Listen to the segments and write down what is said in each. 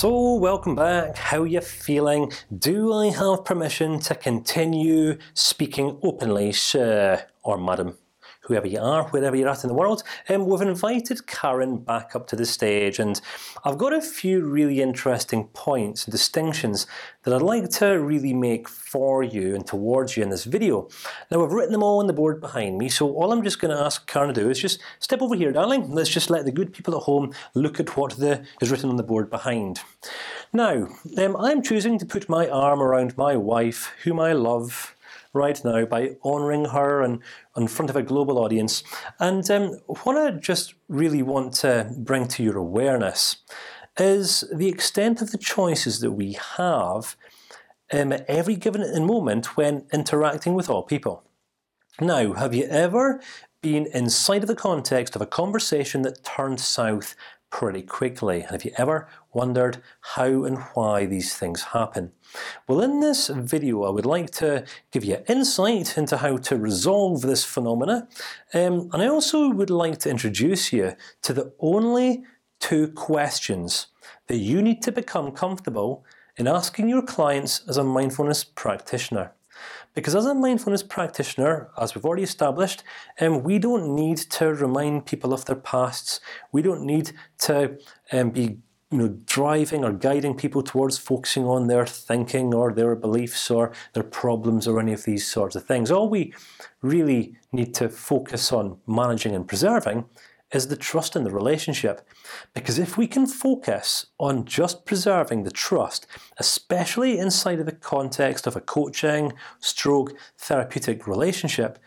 So welcome back. How you feeling? Do I have permission to continue speaking openly, sir or madam? Whoever you are, wherever you're at in the world. Um, we've invited Karen back up to the stage, and I've got a few really interesting points and distinctions that I'd like to really make for you and towards you in this video. Now I've written them all on the board behind me, so all I'm just going to ask Karen to do is just step over here, darling. Let's just let the good people at home look at what the, is written on the board behind. Now, um, I'm choosing to put my arm around my wife, whom I love, right now by honouring her and in front of a global audience. And um, what I just really want to bring to your awareness is the extent of the choices that we have um, at every given moment when interacting with all people. Now, have you ever been inside of the context of a conversation that turned south pretty quickly. And have you ever wondered how and why these things happen? Well, in this video, I would like to give you insight into how to resolve this phenomena, um, and I also would like to introduce you to the only two questions that you need to become comfortable in asking your clients as a mindfulness practitioner. Because as a mindfulness practitioner, as we've already established, um, we don't need to remind people of their pasts. We don't need to um, be you know, driving or guiding people towards focusing on their thinking or their beliefs or their problems or any of these sorts of things. All we really need to focus on managing and preserving is the trust in the relationship. Because if we can focus on just preserving the trust, especially inside of the context of a coaching, stroke, therapeutic relationship,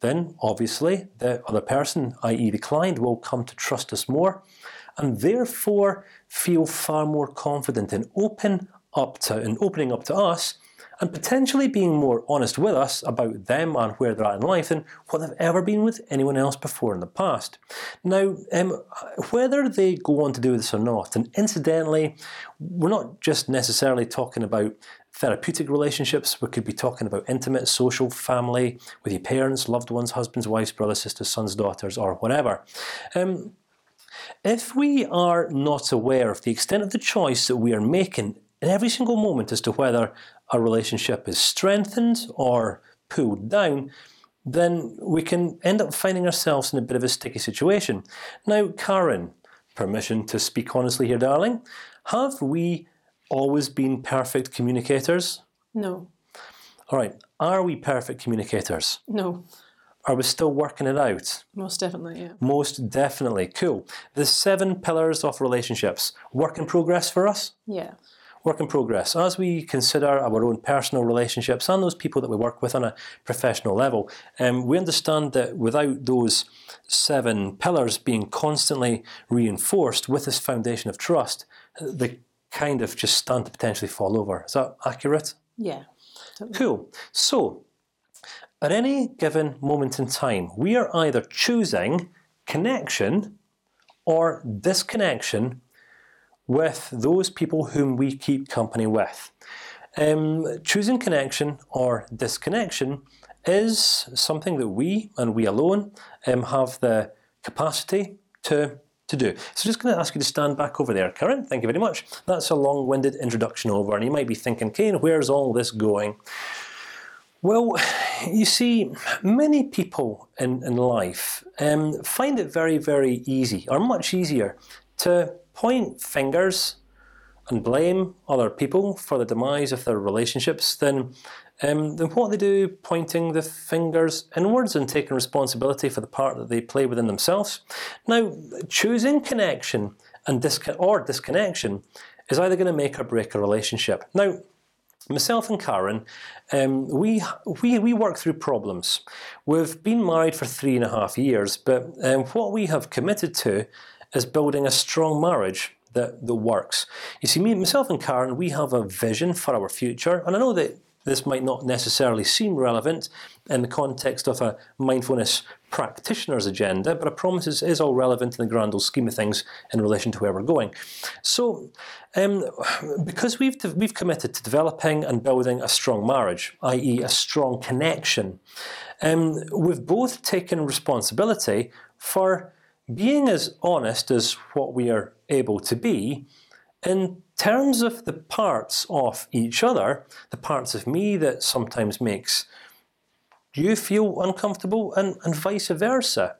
then obviously the other person, i.e., the client, will come to trust us more, and therefore feel far more confident in open up to in opening up to us and potentially being more honest with us about them and where they're at in life than what they've ever been with anyone else before in the past. Now, um, whether they go on to do this or not, and incidentally, we're not just necessarily talking about therapeutic relationships. We could be talking about intimate, social, family with your parents, loved ones, husbands, wives, brothers, sisters, sons, daughters, or whatever. Um, if we are not aware of the extent of the choice that we are making in every single moment as to whether a relationship is strengthened or pulled down, then we can end up finding ourselves in a bit of a sticky situation. Now, Karen, permission to speak honestly here, darling. Have we always been perfect communicators? No. All right. Are we perfect communicators? No. Are we still working it out? Most definitely, yeah. Most definitely. Cool. The seven pillars of relationships. Work in progress for us. Yeah work in progress. As we consider our own personal relationships and those people that we work with on a professional level, um, we understand that without those seven pillars being constantly reinforced with this foundation of trust, they kind of just stand to potentially fall over. Is that accurate? Yeah. Totally. Cool. So, at any given moment in time, we are either choosing connection or disconnection with those people whom we keep company with. Um, choosing connection or disconnection is something that we and we alone um, have the capacity to to do. So, just going to ask you to stand back over there, Karen. Thank you very much. That's a long-winded introduction over, and you might be thinking, Kane, where's all this going? Well, you see, many people in in life um, find it very, very easy, or much easier, to point fingers and blame other people for the demise of their relationships than um, than what they do pointing the fingers inwards and taking responsibility for the part that they play within themselves. Now, choosing connection and or disconnection is either going to make or break a relationship. Now. Myself and Karen, um, we we we work through problems. We've been married for three and a half years, but um, what we have committed to is building a strong marriage that that works. You see, me, myself, and Karen, we have a vision for our future, and I know that this might not necessarily seem relevant in the context of a mindfulness practitioner's agenda, but I promise it is all relevant in the grand old scheme of things in relation to where we're going. So, um, because we've we've committed to developing and building a strong marriage, i.e., a strong connection, um, we've both taken responsibility for being as honest as what we are able to be, in terms of the parts of each other, the parts of me that sometimes makes you feel uncomfortable, and, and vice versa.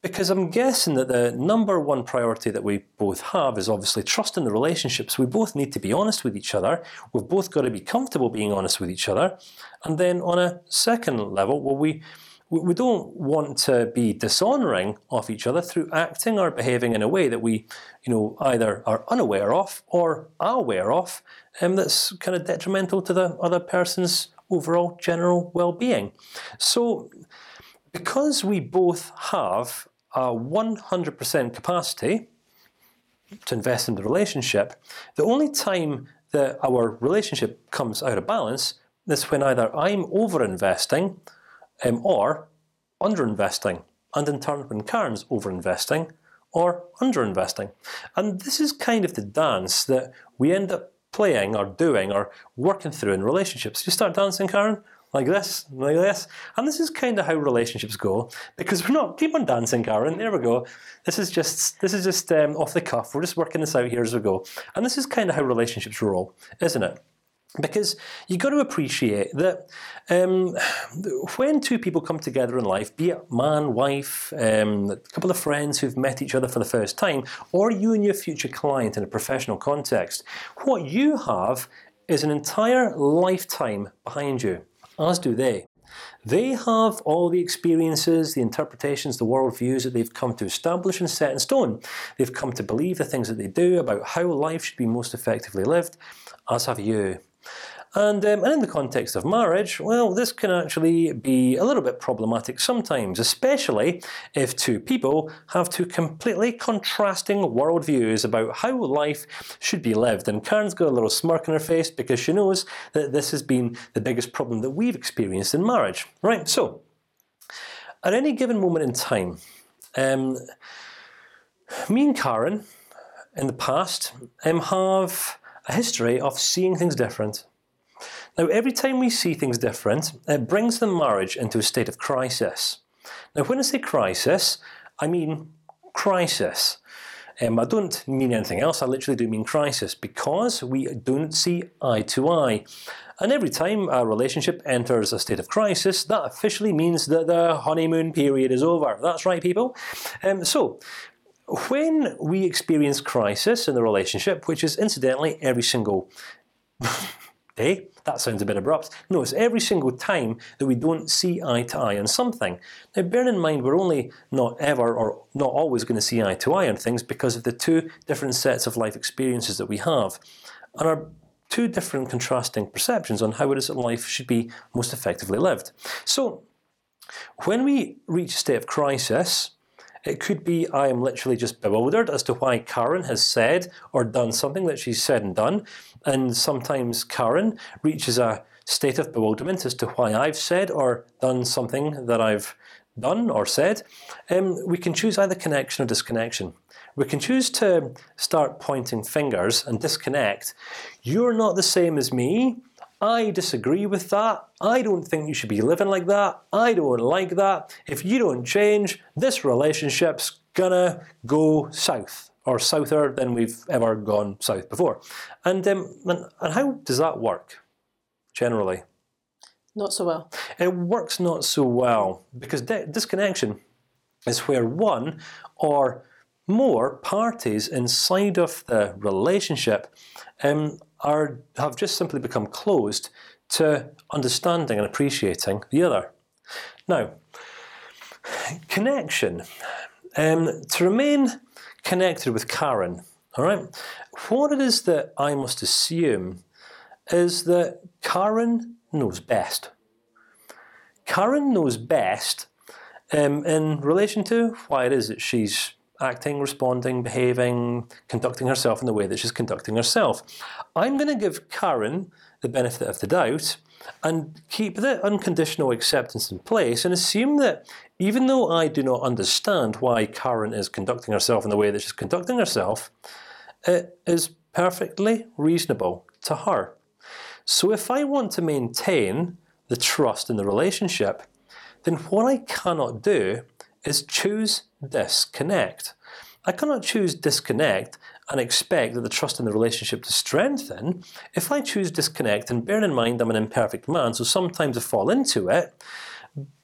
Because I'm guessing that the number one priority that we both have is obviously trust in the relationships. We both need to be honest with each other. We've both got to be comfortable being honest with each other. And then on a second level, well, we we don't want to be dishonouring of each other through acting or behaving in a way that we, you know, either are unaware of or are aware of, and um, that's kind of detrimental to the other person's overall general well-being. So, because we both have a 100% capacity to invest in the relationship, the only time that our relationship comes out of balance is when either I'm over-investing um, or underinvesting, and in turn when Karen's overinvesting or underinvesting. And this is kind of the dance that we end up playing or doing or working through in relationships. You start dancing, Karen, like this, like this, and this is kind of how relationships go because we're not keep on dancing, Karen. There we go. This is just this is just um, off the cuff. We're just working this out here as we go, and this is kind of how relationships roll, isn't it? Because you've got to appreciate that um, when two people come together in life, be it man, wife, um, a couple of friends who've met each other for the first time, or you and your future client in a professional context, what you have is an entire lifetime behind you, as do they. They have all the experiences, the interpretations, the worldviews that they've come to establish and set in stone. They've come to believe the things that they do about how life should be most effectively lived, as have you. And, um, and in the context of marriage, well, this can actually be a little bit problematic sometimes, especially if two people have two completely contrasting worldviews about how life should be lived. And Karen's got a little smirk on her face because she knows that this has been the biggest problem that we've experienced in marriage. Right. So, at any given moment in time, um, me and Karen, in the past, um, have a history of seeing things different. Now, every time we see things different, it brings the marriage into a state of crisis. Now, when I say crisis, I mean crisis. Um, I don't mean anything else. I literally do mean crisis because we don't see eye to eye. And every time a relationship enters a state of crisis, that officially means that the honeymoon period is over. That's right, people. Um, so, when we experience crisis in the relationship, which is incidentally every single day, eh? that sounds a bit abrupt. No, it's every single time that we don't see eye to eye on something. Now, bear in mind, we're only not ever or not always going to see eye to eye on things because of the two different sets of life experiences that we have, and our two different contrasting perceptions on how it is that life should be most effectively lived. So, when we reach a state of crisis, it could be I am literally just bewildered as to why Karen has said or done something that she's said and done, and sometimes Karen reaches a state of bewilderment as to why I've said or done something that I've done or said. Um, we can choose either connection or disconnection. We can choose to start pointing fingers and disconnect. You're not the same as me. I disagree with that. I don't think you should be living like that. I don't like that. If you don't change, this relationship's gonna go south or souther than we've ever gone south before. And um, and, and how does that work, generally? Not so well. It works not so well because disconnection is where one or more parties inside of the relationship um, are have just simply become closed to understanding and appreciating the other. Now, connection. Um, to remain connected with Karen, all right. What it is that I must assume is that Karen knows best. Karen knows best um, in relation to why it is that she's acting, responding, behaving, conducting herself in the way that she's conducting herself. I'm going to give Karen the benefit of the doubt and keep the unconditional acceptance in place and assume that even though I do not understand why Karen is conducting herself in the way that she's conducting herself, it is perfectly reasonable to her. So if I want to maintain the trust in the relationship, then what I cannot do is choose disconnect. I cannot choose disconnect and expect that the trust in the relationship to strengthen. If I choose disconnect, and bear in mind I'm an imperfect man, so sometimes I fall into it.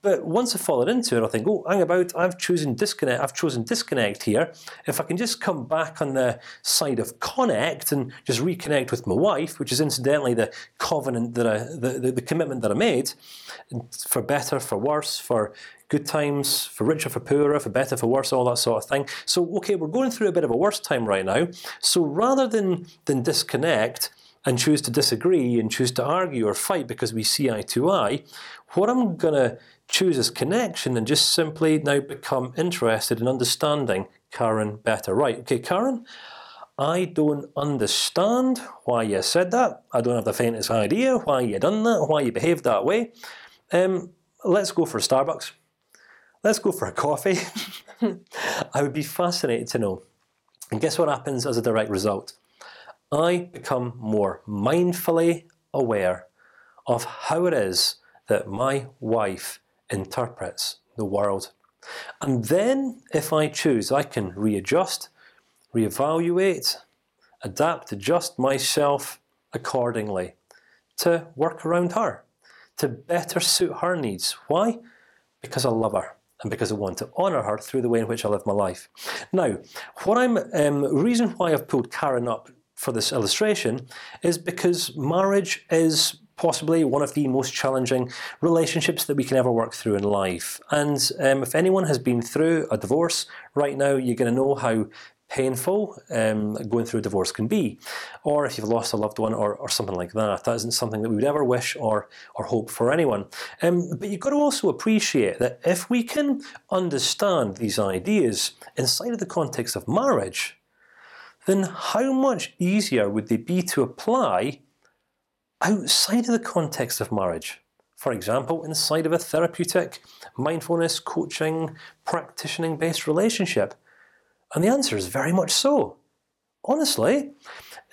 But once I've fallen into it, I think, oh, hang about. I've chosen disconnect. I've chosen disconnect here. If I can just come back on the side of connect and just reconnect with my wife, which is incidentally the covenant that I, the, the, the commitment that I made, for better, for worse, for good times, for richer, for poorer, for better, for worse, all that sort of thing. So, okay, we're going through a bit of a worse time right now. So rather than than disconnect and choose to disagree and choose to argue or fight because we see eye to eye, what I'm gonna choose is connection and just simply now become interested in understanding Karen better. Right? Okay, Karen. I don't understand why you said that. I don't have the faintest idea why you done that, why you behaved that way. Um, let's go for Starbucks. Let's go for a coffee. I would be fascinated to know. And guess what happens as a direct result? I become more mindfully aware of how it is that my wife interprets the world. And then, if I choose, I can readjust, reevaluate, adapt, adjust myself accordingly to work around her, to better suit her needs. Why? Because I love her and because I want to honor her through the way in which I live my life. Now, what I'm um, reason why I've pulled Karen up for this illustration is because marriage is possibly one of the most challenging relationships that we can ever work through in life. And um, if anyone has been through a divorce right now, you're going to know how painful um, going through a divorce can be, or if you've lost a loved one or, or something like that. That isn't something that we would ever wish or or hope for anyone. Um, but you've got to also appreciate that if we can understand these ideas inside of the context of marriage, then how much easier would they be to apply outside of the context of marriage? For example, inside of a therapeutic, mindfulness, coaching, practicing-based relationship. And the answer is very much so. Honestly,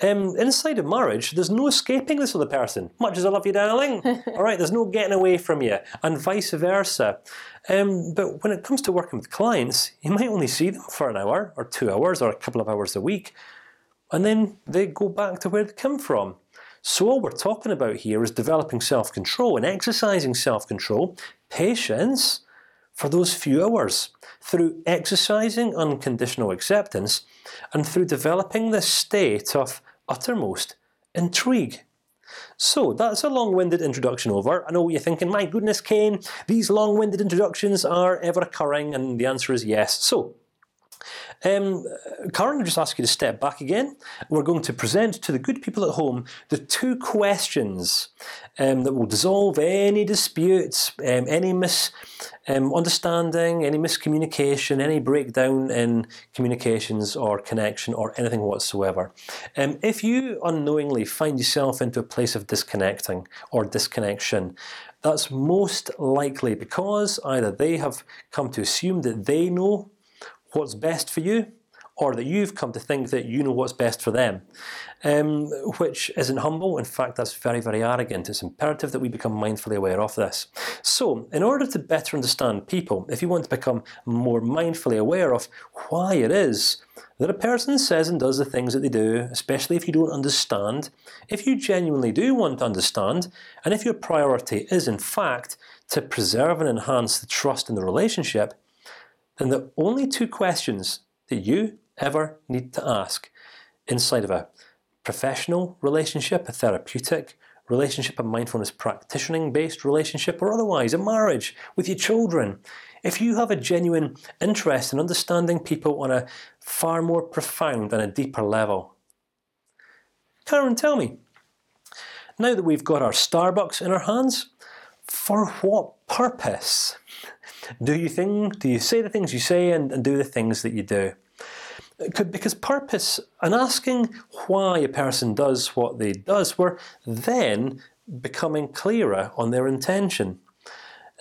um, inside of marriage, there's no escaping this other person. Much as I love you, darling. All right, there's no getting away from you, and vice versa. Um, but when it comes to working with clients, you might only see them for an hour or two hours or a couple of hours a week, and then they go back to where they come from. So all we're talking about here is developing self-control and exercising self-control, patience, for those few hours through exercising unconditional acceptance and through developing this state of uttermost intrigue. So that's a long-winded introduction over. I know what you're thinking. My goodness, Kane, these long-winded introductions are ever occurring, and the answer is yes. So um, Karen, I just ask you to step back again. We're going to present to the good people at home the two questions um, that will dissolve any disputes, um, any misunderstanding, um, any miscommunication, any breakdown in communications or connection or anything whatsoever. Um, if you unknowingly find yourself into a place of disconnecting or disconnection, that's most likely because either they have come to assume that they know what's best for you, or that you've come to think that you know what's best for them, um, which isn't humble. In fact, that's very, very arrogant. It's imperative that we become mindfully aware of this. So, in order to better understand people, if you want to become more mindfully aware of why it is that a person says and does the things that they do, especially if you don't understand, if you genuinely do want to understand, and if your priority is in fact to preserve and enhance the trust in the relationship, then the only two questions that you ever need to ask inside of a professional relationship, a therapeutic relationship, a mindfulness practicing-based relationship, or otherwise a marriage with your children, if you have a genuine interest in understanding people on a far more profound and a deeper level, Karen, tell me. Now that we've got our Starbucks in our hands, for what purpose do you think? Do you say the things you say and, and do the things that you do? Because purpose and asking why a person does what they does, we're then becoming clearer on their intention.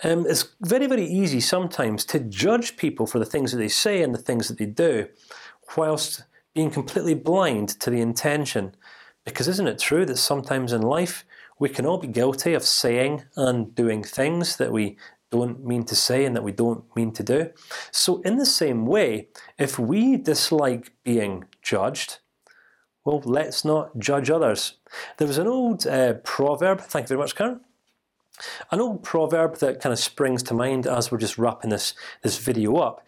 Um, it's very, very easy sometimes to judge people for the things that they say and the things that they do, whilst being completely blind to the intention. Because isn't it true that sometimes in life we can all be guilty of saying and doing things that we don't mean to say and that we don't mean to do. So, in the same way, if we dislike being judged, well, let's not judge others. There was an old uh, proverb. Thank you very much, Karen. An old proverb that kind of springs to mind as we're just wrapping this this video up,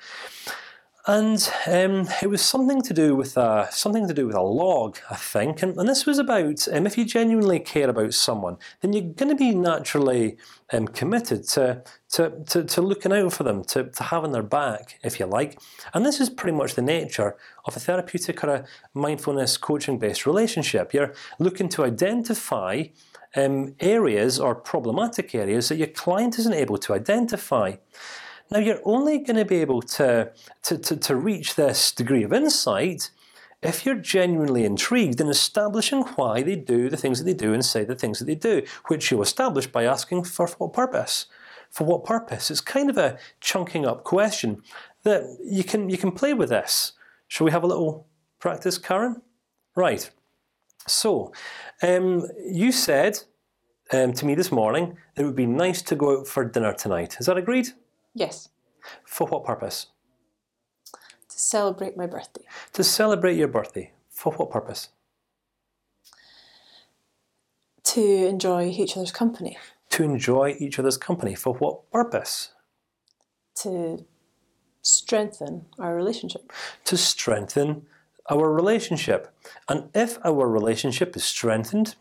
and um, it was something to do with a, something to do with a log, I think, and, and this was about um, if you genuinely care about someone, then you're going to be naturally um, committed to, to, to to looking out for them, to to having their back, if you like. And this is pretty much the nature of a therapeutic or a mindfulness coaching-based relationship. You're looking to identify um, areas or problematic areas that your client isn't able to identify. Now you're only going to be able to, to to to reach this degree of insight if you're genuinely intrigued in establishing why they do the things that they do and say the things that they do, which you establish by asking for what purpose. For what purpose? It's kind of a chunking up question that you can you can play with this. Shall we have a little practice, Karen? Right. So, um, you said um, to me this morning it would be nice to go out for dinner tonight. Is that agreed? Yes. For what purpose? To celebrate my birthday. To celebrate your birthday. For what purpose? To enjoy each other's company. To enjoy each other's company. For what purpose? To strengthen our relationship. To strengthen our relationship. And if our relationship is strengthened,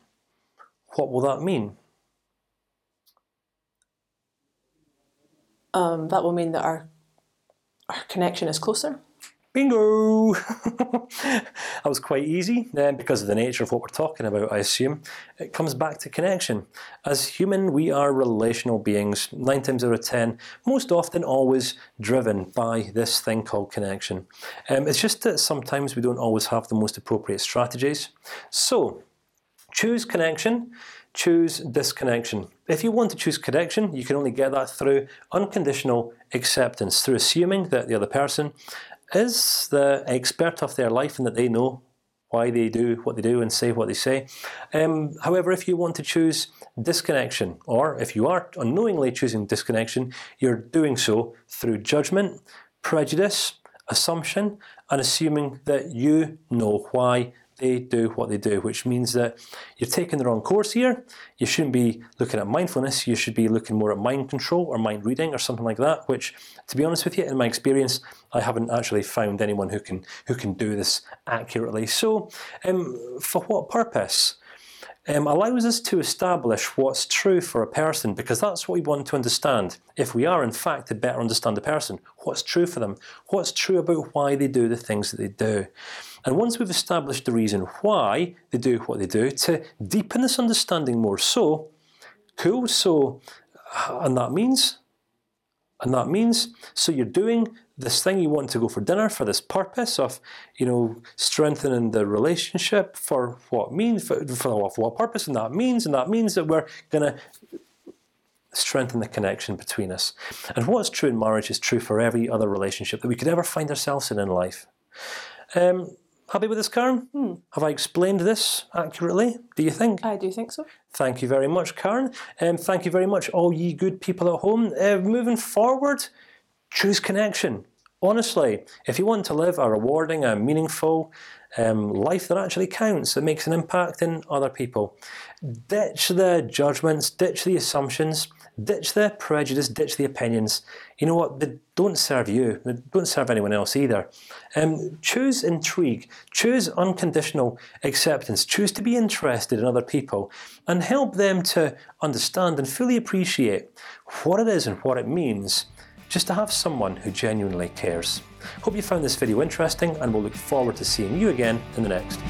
what will that mean? Um, that will mean that our our connection is closer. Bingo! that was quite easy Then, because of the nature of what we're talking about. I assume it comes back to connection. As human, we are relational beings. Nine times out of ten, most often, always driven by this thing called connection. Um, it's just that sometimes we don't always have the most appropriate strategies. So, choose connection choose disconnection. If you want to choose connection, you can only get that through unconditional acceptance, through assuming that the other person is the expert of their life and that they know why they do what they do and say what they say. Um, however, if you want to choose disconnection, or if you are unknowingly choosing disconnection, you're doing so through judgment, prejudice, assumption, and assuming that you know why they do what they do, which means that you're taking the wrong course here. You shouldn't be looking at mindfulness. You should be looking more at mind control or mind reading or something like that. Which, to be honest with you, in my experience, I haven't actually found anyone who can who can do this accurately. So, um, for what purpose? Um, allows us to establish what's true for a person because that's what we want to understand. If we are, in fact, to better understand the person, what's true for them, what's true about why they do the things that they do. And once we've established the reason why they do what they do, to deepen this understanding more so, cool. So, uh, and that means, and that means, so you're doing this thing you want to go for dinner for this purpose of, you know, strengthening the relationship for what means for, for what purpose, and that means, and that means that we're gonna strengthen the connection between us. And what's true in marriage is true for every other relationship that we could ever find ourselves in in life. Um, Happy with this, Karen? Hmm. Have I explained this accurately? Do you think? I do think so. Thank you very much, Karen. And um, thank you very much, all ye good people at home. Uh, moving forward, choose connection. Honestly, if you want to live a rewarding, a meaningful um, life that actually counts, that makes an impact in other people, ditch the judgments, ditch the assumptions, Ditch the prejudice, ditch the opinions. You know what? They don't serve you. They don't serve anyone else either. Um, choose intrigue. Choose unconditional acceptance. Choose to be interested in other people and help them to understand and fully appreciate what it is and what it means just to have someone who genuinely cares. Hope you found this video interesting, and we'll look forward to seeing you again in the next.